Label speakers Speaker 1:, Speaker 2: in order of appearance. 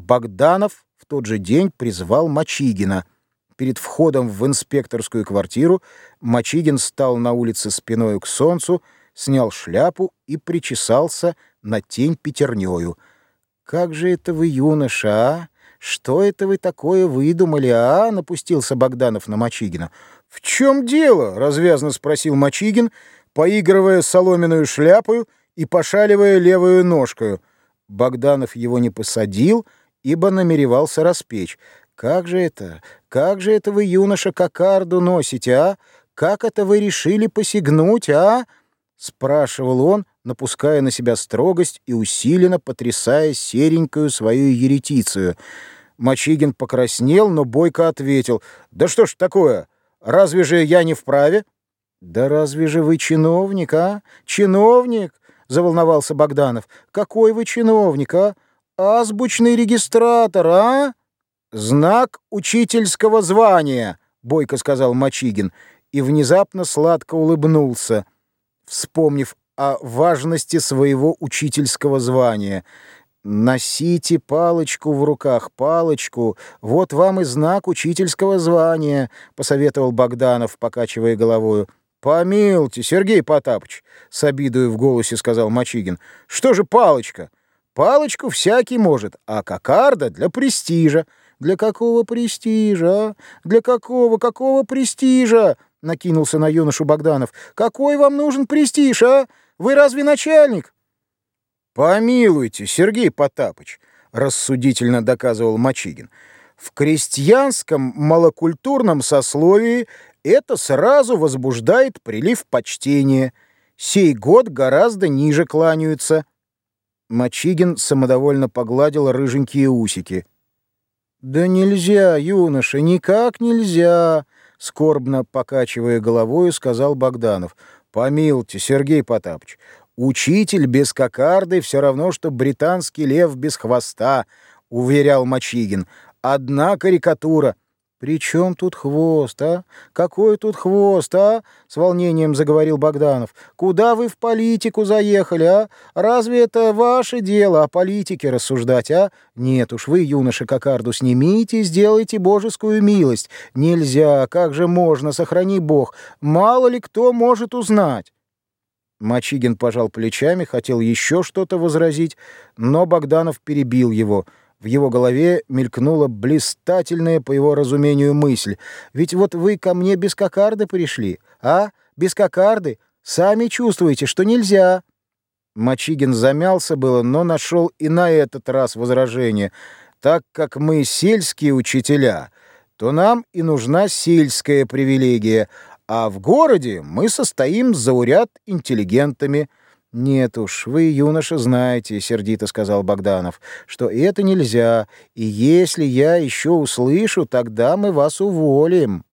Speaker 1: Богданов в тот же день призвал Мочигина. Перед входом в инспекторскую квартиру Мочигин стал на улице спиной к солнцу, снял шляпу и причесался на тень пятернёю. «Как же это вы, юноша, а? Что это вы такое выдумали, а?» — напустился Богданов на Мочигина. «В чем дело?» — развязно спросил Мочигин, поигрывая соломенную шляпою и пошаливая левую ножкою. Богданов его не посадил — ибо намеревался распечь. «Как же это? Как же это вы, юноша, кокарду носите, а? Как это вы решили посягнуть, а?» — спрашивал он, напуская на себя строгость и усиленно потрясая серенькую свою еретицию. Мочигин покраснел, но бойко ответил. «Да что ж такое? Разве же я не вправе?» «Да разве же вы чиновник, а? Чиновник?» — заволновался Богданов. «Какой вы чиновник, а? Азбучный регистратор, а? Знак учительского звания, бойко сказал Мочигин и внезапно сладко улыбнулся, вспомнив о важности своего учительского звания. «Носите палочку в руках, палочку. Вот вам и знак учительского звания», — посоветовал Богданов, покачивая головою. «Помилуйте, Сергей Потапыч», — с обидой в голосе сказал Мочигин. «Что же палочка? Палочку всякий может, а кокарда для престижа. Для какого престижа? Для какого, какого престижа? Накинулся на юношу Богданов. Какой вам нужен престиж, а? Вы разве начальник? Помилуйте, Сергей Потапыч, рассудительно доказывал Мочигин. В крестьянском малокультурном сословии это сразу возбуждает прилив почтения. Сей год гораздо ниже кланяются. Мочигин самодовольно погладил рыженькие усики. «Да нельзя, юноша, никак нельзя!» Скорбно покачивая головой, сказал Богданов. «Помилуйте, Сергей Потапыч, учитель без кокарды все равно, что британский лев без хвоста», — уверял Мочигин. «Одна карикатура. «При чем тут хвост, а? Какой тут хвост, а?» — с волнением заговорил Богданов. «Куда вы в политику заехали, а? Разве это ваше дело о политике рассуждать, а? Нет уж, вы, юноша Кокарду, снимите и сделайте божескую милость. Нельзя, как же можно, сохрани Бог. Мало ли кто может узнать». Мочигин пожал плечами, хотел еще что-то возразить, но Богданов перебил его — в его голове мелькнула блистательная, по его разумению, мысль. «Ведь вот вы ко мне без кокарды пришли, а? Без кокарды? Сами чувствуете, что нельзя». Мочигин замялся было, но нашел и на этот раз возражение. «Так как мы сельские учителя, то нам и нужна сельская привилегия, а в городе мы состоим зауряд интеллигентами». «Нет уж, вы, юноша, знаете, — сердито сказал Богданов, — что это нельзя, и если я еще услышу, тогда мы вас уволим».